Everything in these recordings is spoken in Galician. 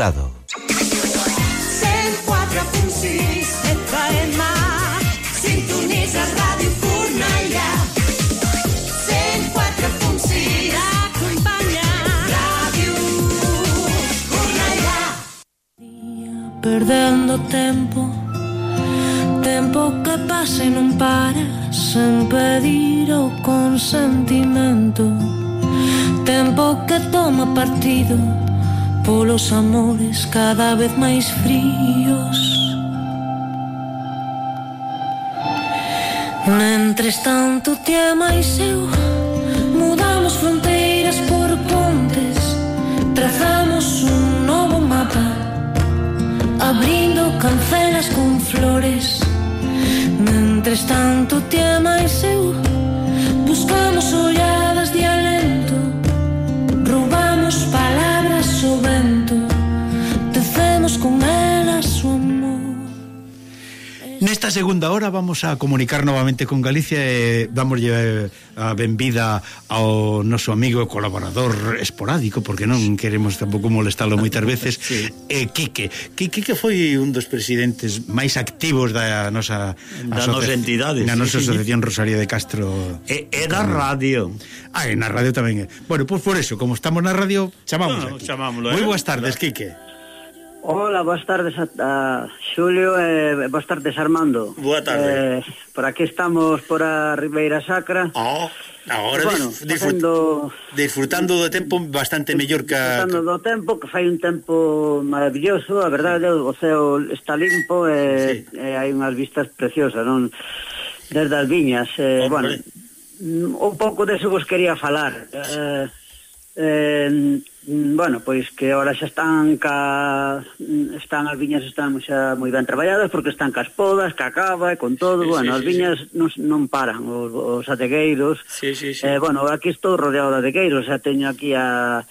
Dado. Sintoniza Ràdio Cornellà. 104.6 Acompanya Ràdio Cornellà. Perdendo tempo Tempo que pasa e non para Sen pedir o consentimento. Tempo que toma partido polos amores cada vez máis fríos. Mentres tanto te amais eu. Mudamos fronteiras por pontes. Trazamos un novo mapa. Abrindo cancelas con flores. Mentres tanto te amais eu. Nesta segunda hora vamos a comunicar novamente con Galicia e damoslle eh, a benvida ao noso amigo colaborador esporádico, porque non queremos tampouco molestalo moitas veces, sí. e Quique. Quique que foi un dos presidentes máis activos da nosa da nosa entidade, da nosa asociación. Rosario de Castro. E, e da radio. Ah, e na radio tamén. Bueno, pois pues por eso, como estamos na radio, chamámoslo. Bueno, chamámoslo. Eh? Moi boas tardes, Quique. Hola, boas tardes a, a Xulio e eh, boas tardes Armando. Boa tarde. Eh, por aquí estamos por a Ribeira Sacra. Oh, agora bueno, disfrutando, disfrutando do tempo bastante mellor que Disfrutando do tempo, que fai un tempo maravilloso, a verdade, o ceo está limpo e, sí. e hai unhas vistas preciosas, non? Desde as viñas, eh, Hombre. bueno, un pouco deso vos quería falar. Eh, eh, bueno, pois que ahora xa están ca están as viñas están xa moi ben traballadas porque están cas podas, ca cava e con todo, sí, bueno, sí, as viñas sí. Non, non paran os, os ategueiros. Sí, sí, sí. Eh, bueno, aquí estou rodeado de ategueiros, xa teño aquí a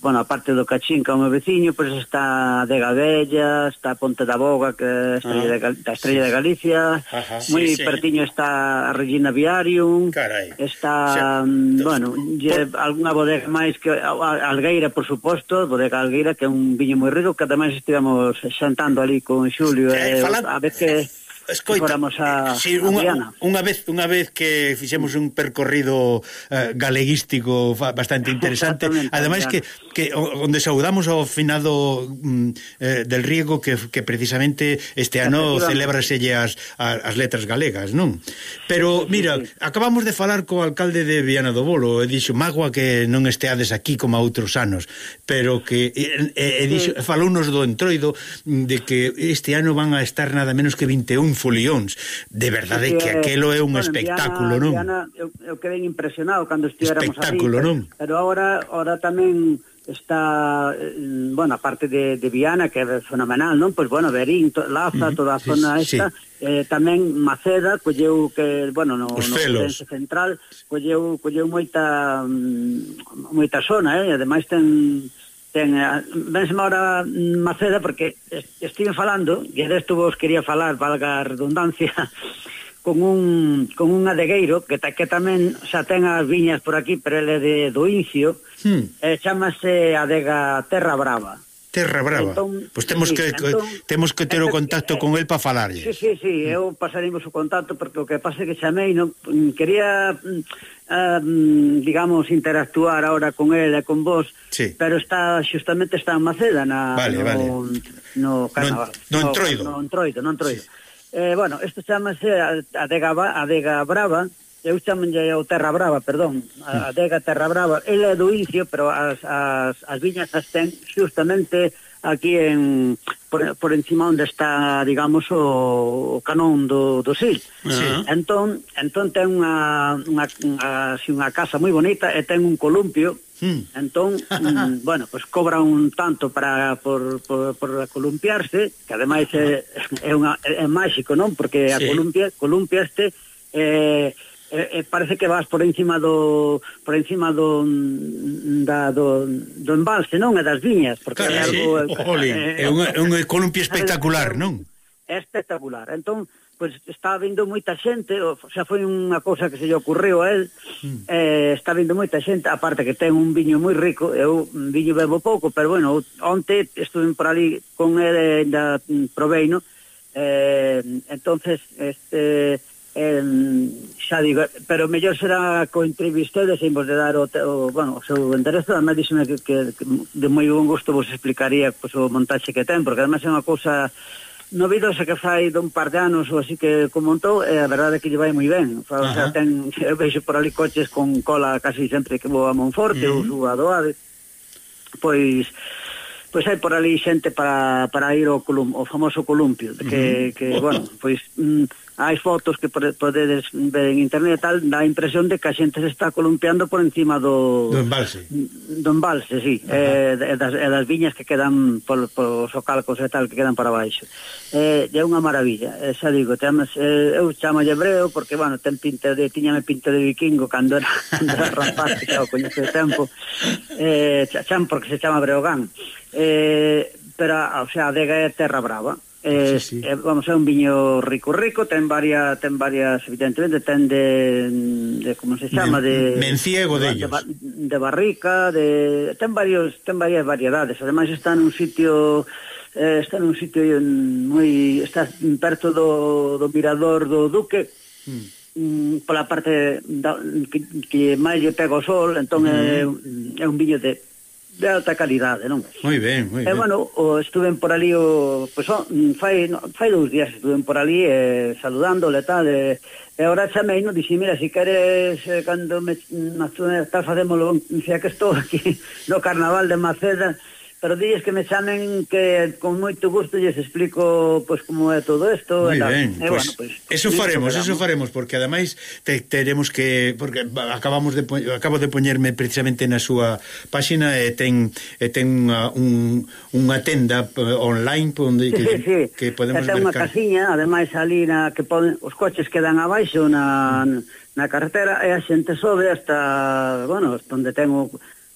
bueno, a parte do Cachín, que é o meu veciño, pois está a Dega está a Ponte da Boga, que é estrella ah, de, da Estrella sí. de Galicia, Ajá, sí, moi sí. pertiño está a Regina Viarium, Carai. está, sí. Mm, bueno, lle, algunha bodega máis que a, a Algueira, por suposto, bodega Algueira, que é un viño moi rico, que ademais estivemos xantando ali con Xulio, eh, eh e, falan... a vez que eh, Escoita, a, eh, si, unha, unha vez unha vez que fixemos un percorrido eh, galeguístico bastante interesante, ademais que, que onde saudamos ao finado mm, eh, del Riego que, que precisamente este ano celébraselle as, as letras galegas, non? Pero mira, acabamos de falar co alcalde de Viana do Bolo e dixo, magua que non esteades aquí como outros anos, pero que e, e, e dixo, falounos do entroido mm, de que este ano van a estar nada menos que 21 folións. De verdade que, que aquelo é un bueno, espectáculo, Viana, non? Viana, eu, eu quedei impresionado cando estiveramos espectáculo, ali, non? Pero agora agora tamén está, eh, bueno, a parte de, de Viana, que é fenomenal, non? Pois, bueno, Berín, to, Laza, uh -huh, toda a sí, zona sí, esta, sí. Eh, tamén Maceda, pois colleu que, bueno, no, Os no Orense Central, pois colleu, colleu pois moita, mm, moita zona, eh? e Ademais ten ten, eh, vense ahora Maceda mm, porque estive falando, e desto vos quería falar, valga a redundancia, con un, con un adegueiro que, ta, que tamén xa ten as viñas por aquí, pero ele de, do Incio, hmm. eh, chamase Adega Terra Brava. Terra Brava. Entón, pois temos sí, que entón, temos que ter o entón, contacto eh, con el para falarlle. Sí, sí, sí, eu pasaremos o contacto porque o que pasa é que chamei non quería mm, um, digamos, interactuar ahora con ela e con vos, sí. pero está xustamente está en Maceda na, vale, no, vale. no carnaval. No, no entroido. No, no entroido, no entroido. Sí. Eh, bueno, isto chamase Adega, Adega Brava, eu chamanlle o Terra Brava, perdón, a mm. Adega Terra Brava, ele é do Incio, pero as, as, as viñas as ten xustamente aquí en por, por encima onde está, digamos, o, o canón do, do Sil. Uh -huh. Entón, entón ten unha, unha, unha, así, unha casa moi bonita e ten un columpio Hmm. Entón, mm, bueno, pues cobra un tanto para por, por, por columpiarse, que ademais é, é, unha, é máxico, non? Porque sí. a columpia, columpiaste eh, Eh, eh, parece que vas por encima do por encima do da do, do embalse, non, e das viñas, porque claro, é algo eh, sí. eh, é un é un columpio espectacular, non? É espectacular. Entón, pois pues, está vendo moita xente, o xa foi unha cousa que se lle ocorreu a él. Mm. Eh, está vendo moita xente, aparte que ten un viño moi rico, eu mm, viño bebo pouco, pero bueno, onte estuve por ali con el da mm, Proveino. Eh, entonces este eh, xa digo, pero mellor será co entrevistado e vos de dar o, o, bueno, o seu interés, además díxeme que, que, que de moi bon gusto vos explicaría pues, o montaxe que ten, porque además é unha cousa no vídeo se que fai dun par de anos ou así que comentou, e eh, a verdade é que lle vai moi ben. O sea, ten, eu veixo por ali coches con cola casi sempre que vou a Monforte uh -huh. ou mm. subo a Doade. Pois pois hai por ali xente para, para ir ao, colum, ao famoso columpio, que, uh -huh. que bueno, pois mm, hai fotos que podedes ver en internet tal, dá a impresión de que a xente se está columpiando por encima do... Do embalse. Do embalse, sí. Eh, e, das, e das viñas que quedan por os ocalcos e tal, que quedan para baixo. Eh, é unha maravilla. Eh, xa digo, chamas, eh, eu chamo hebreo porque, bueno, ten pinta de, tiñame pinta de vikingo cando era, cando era rapaz, que xa o coñece o tempo. Eh, cham porque se chama Breogán. Eh, pero, o sea, a adega é Terra Brava Eh, sí, sí. Eh, vamos, é un viño rico rico, ten varias ten varias evidentemente ten de, de como se chama de menciego de, de, de, de barrica, de ten varios ten varias variedades. Ademais está en un sitio eh, está en un sitio en, moi está perto do, do mirador do Duque. Hmm. Mm pola parte da, que, que máis lle pega o sol, entón eh, mm. é, é un viño de de alta calidade, non? Moi ben, moi ben. E, bueno, o, estuven por ali, o, pues, o, mm, fai, no, fai dous días estuven por ali eh, saludándole e tal, eh, e ahora chamei, non, dixi, mira, si queres, eh, cando me, mm, me, me tal, facémoslo, xa que estou aquí no Carnaval de Maceda, pero dilles que me chamen que con moito gusto lles explico pois pues, como é todo isto e. Ben, e, pues, bueno, pues, eso faremos, eso faremos porque ademais te, teremos que porque acabamos de acabo de poñerme precisamente na súa páxina e ten e ten unha, un, unha tenda eh, online onde que, sí, sí. que podemos ver. Unha casiña, ademais ali na que poden os coches quedan abaixo na na carretera e a xente sobe hasta, bueno, onde ten o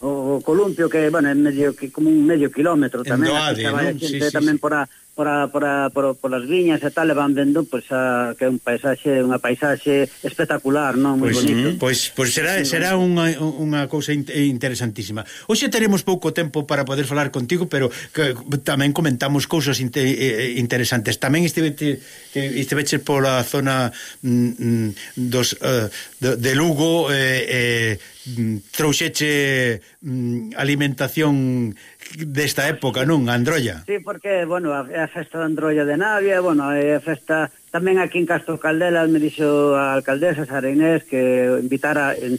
o, columpio que, bueno, é medio que como un medio quilómetro tamén, Doade, no? sí, sí, tamén sí. por a por, a, por, a, por, por as viñas e tal, e van vendo pois, a, que é un paisaxe, unha paisaxe espectacular, non? Moi pois, bonito. Pois, pois será, sí, será unha, unha cousa interesantísima. Hoxe teremos pouco tempo para poder falar contigo, pero que, tamén comentamos cousas inter, eh, eh, interesantes. Tamén estivete, estiveche pola zona mm, mm dos, uh, de, de Lugo, eh, eh, mm, trouxeche mm, alimentación desta época, non? Androlla. Sí, porque, bueno, a, a festa de Androlla de Navia, bueno, a festa tamén aquí en Castro Caldela me dixo a alcaldesa Sara Inés que invitara en,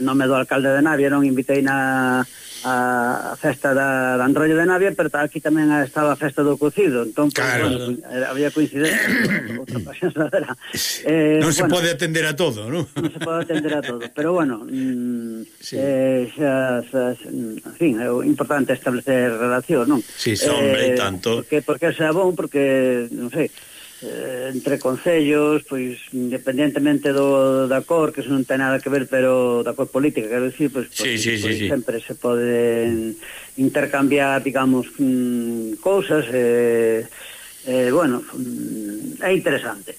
nome do alcalde de Navia, non invitei na a festa da, da Anrollo de Navia, pero aquí tamén estaba a festa do cocido, entón claro. pues, eh, bueno, había coincidencia outra era. Eh, non se bueno, pode atender a todo, non? Non se pode atender a todo, pero bueno, mm, sí. eh, xa, xa, xa, en fin, é importante establecer relación, non? Sí, hombre, eh, tanto. Porque, porque xa bon, porque, non sei, eh, entre concellos, pois independentemente do da cor, que non ten nada que ver, pero da cor política, quero dicir, pois, pois, sí, sí, pois sí, sempre se poden intercambiar, digamos, mm, cousas eh, eh, bueno, mm, é interesante.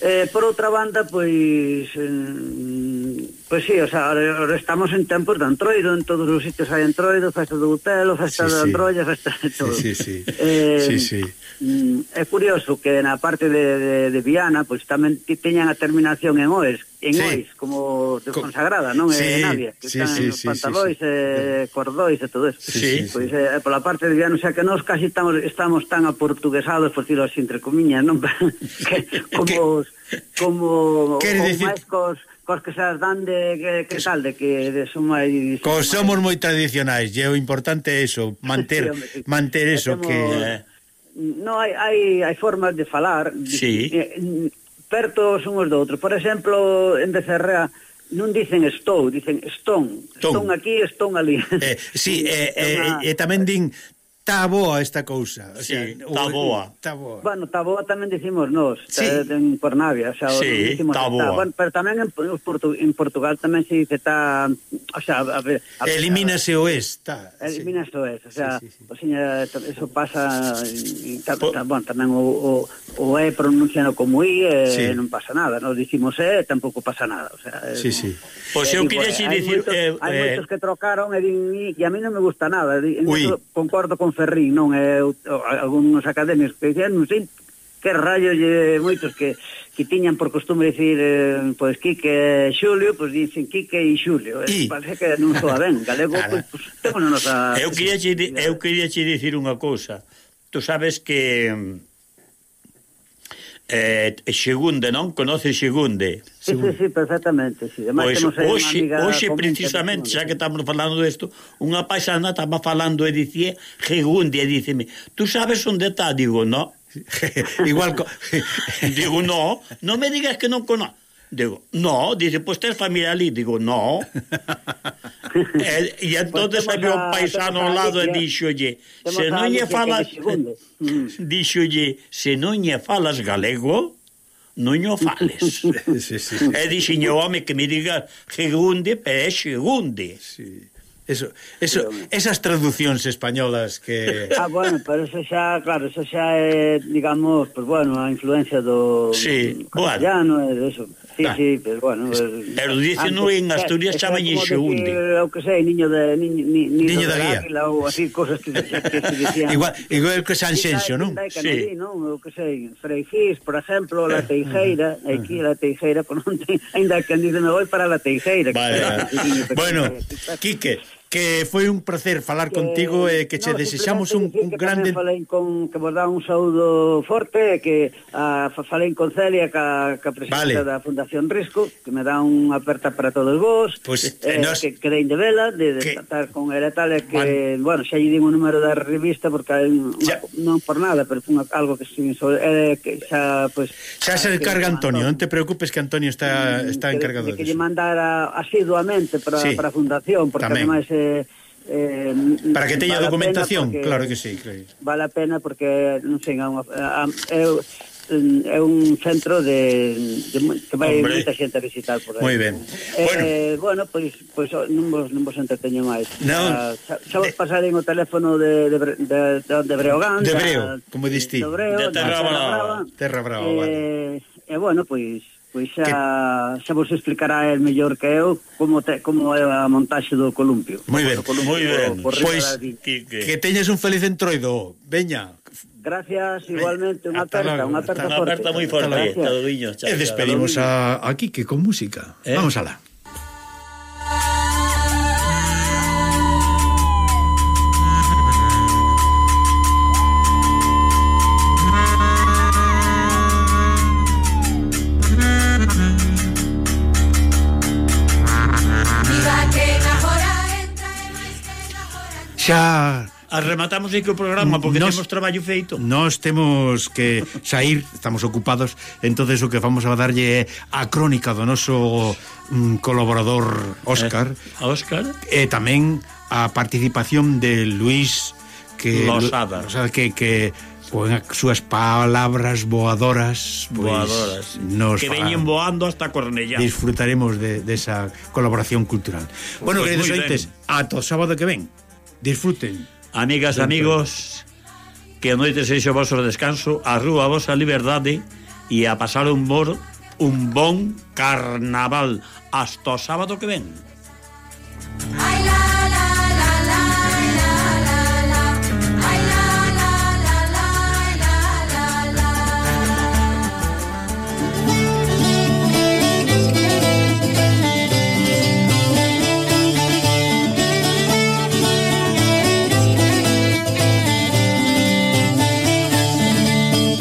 Eh, por outra banda, pois eh, Pois sí, o sea, ahora estamos en tempos de Antroido, en todos os sitios hai Antroido, festa do Butelo, festa sí, de Android, festa de todo. Sí, sí, sí. Eh, sí, sí. Mm, é curioso que na parte de, de, de Viana, pois pues, tamén teñan a terminación en OES, en sí. OES, como desconsagrada, non? Sí, en Navia, que sí, están sí, en sí, pantalois, sí, sí. Eh, cordois e todo eso. Sí, pois sí. eh, pola parte de Viana, o sea, que nós casi estamos, estamos tan aportuguesados, por decirlo así, entre comiñas, non? que, como... Que... Como Quere dicir... máis cos pois que se as dan de que, que tal, de que de suma e... Cos somos moi tradicionais, e o importante é iso, manter, sí, manter eso que... que... No, hai, hai, hai formas de falar sí. Eh, son os do outro. Por exemplo, en Becerrea non dicen estou, dicen estón. Estón aquí, estón ali. Eh, sí, eh, eh, e tamén din Está boa esta cousa. O sea, sí, está boa. Está boa. Bueno, está boa tamén dicimos nós, eh, sí. en Pornavia, o sea, sí, está boa. Bueno, pero tamén en, Portu, en Portugal tamén se dice está, o sea, a ver, a, elimínase o es, está. Elimínase sí. o es, o sea, sí, sí, sí. o sea, eso pasa ta, ta, bueno, tamén o, o, o é pronunciando como i, e, sí. non pasa nada, nós dicimos eh, tampouco pasa nada, o sea, sí, sí. Pois eh, pues eh, eu queria dicir, hai moitos, eh, hai eh, moitos que trocaron e din, e a mí non me gusta nada, e, concordo con Ferrín, non é algúns académicos que dicían, non sei que rayo lle moitos que, que tiñan por costume dicir eh, pois Quique e Xulio, pois dicen Quique e Xulio. eh, Parece que non soa ben, galego, pois, pois temos nosa... Eu queria che, eu queria che dicir unha cousa. Tú sabes que Eh, Xegunde, non? Conoce Xegunde? Sí, sí, perfectamente, sí. Ademais, pois, hoxe, hoxe precisamente, xa que estamos falando disto, unha paisana estaba falando e dicía Xegunde, e diceme, tú sabes onde está? Digo, no. Igual, digo, no, non me digas que non cono. Digo, no, dice, pues usted familia familiar digo, no. e, e entonces pues había un paisano ao lado e dixolle, se non lle falas, dixolle, se non lle falas galego, non o fales. sí, sí, sí. Eh, e dixiño, home, que me diga segunde, pero é segunde. Sí. Eso, eso, esas traduccións españolas que... Ah, bueno, pero eso xa, claro, eso xa é, digamos, pues bueno, a influencia do sí, castellano bueno. e eso. Sí, ah, sí, pero bueno... Pero dicen no en Asturias xa veñe xeunde. O que sei, niño de... Niño, ni, niño, niño de guía. Águila, ou así, cosas que, que, se dicían. igual, igual que San Xenxo, non? Sí. non? O que sei, Freixis, por exemplo, la eh, Teijeira, eh, eh. aquí la Teijeira, por non ten, ainda que dicen, me voy para la Teijeira. Vale. bueno, Quique, que foi un placer falar que, contigo e que che no, desexamos un, un que grande... Falei con, que vos dá un saúdo forte e que a, falei con Celia ca, ca presidenta vale. da Fundación Risco que me dá unha aperta para todos vos pues, eh, eh nos... que quedei de vela de, de que... tratar con ela tal e que bueno, bueno xa lle digo o número da revista porque un, ya... non por nada pero fun algo que, eh, que xa pues, xa se encarga Antonio, non te preocupes que Antonio está, mm, está encargado de, que lle mandara asiduamente para, sí. para a Fundación porque Tamén. ademais eh, Eh, eh, para que teña vale documentación, porque, claro que sí, claro. Vale a pena porque non sei, é unha é, é un centro de, de que vai Hombre. moita xente a visitar por aí. Moi ben. Eh, bueno, eh, bueno pois pues, pois pues, non vos non vos entreteño máis. No, ah, xa, xa vos pasarei o teléfono de de de, de, de Breogán, de Breo, da, como diste. De Breo, de Terra Brava, Terra Brava, eh, vale. E bueno, pois pues, Pois xa, que... xa vos explicará el mellor que eu como te, como é a montaxe do columpio. Moi ben, moi ben. Pois que, que teñes un feliz entroido. Veña. Gracias, igualmente, unha aperta, unha aperta forte. Unha aperta moi forte, todo viño. E despedimos a, a Quique con música. Eh? Vamos alá. xa ah, Arrematamos aí que o programa porque nos, temos traballo feito. Nós temos que sair, estamos ocupados, entonces o que vamos a darlle é a crónica do noso mm, colaborador Óscar. Eh, Óscar. E tamén a participación de Luís que Losada. Losada que que con as súas palabras voadoras, pois, voadoras nos que veñen voando hasta Cornellá. Disfrutaremos de, de esa colaboración cultural. Bueno, pues queridos ointes, ata o sábado que ven. Disfruten. Amigas, amigos, que a noite seixo o vosso descanso, a rúa a vosa liberdade e a pasar un, bor, un bon carnaval hasta o sábado que ven.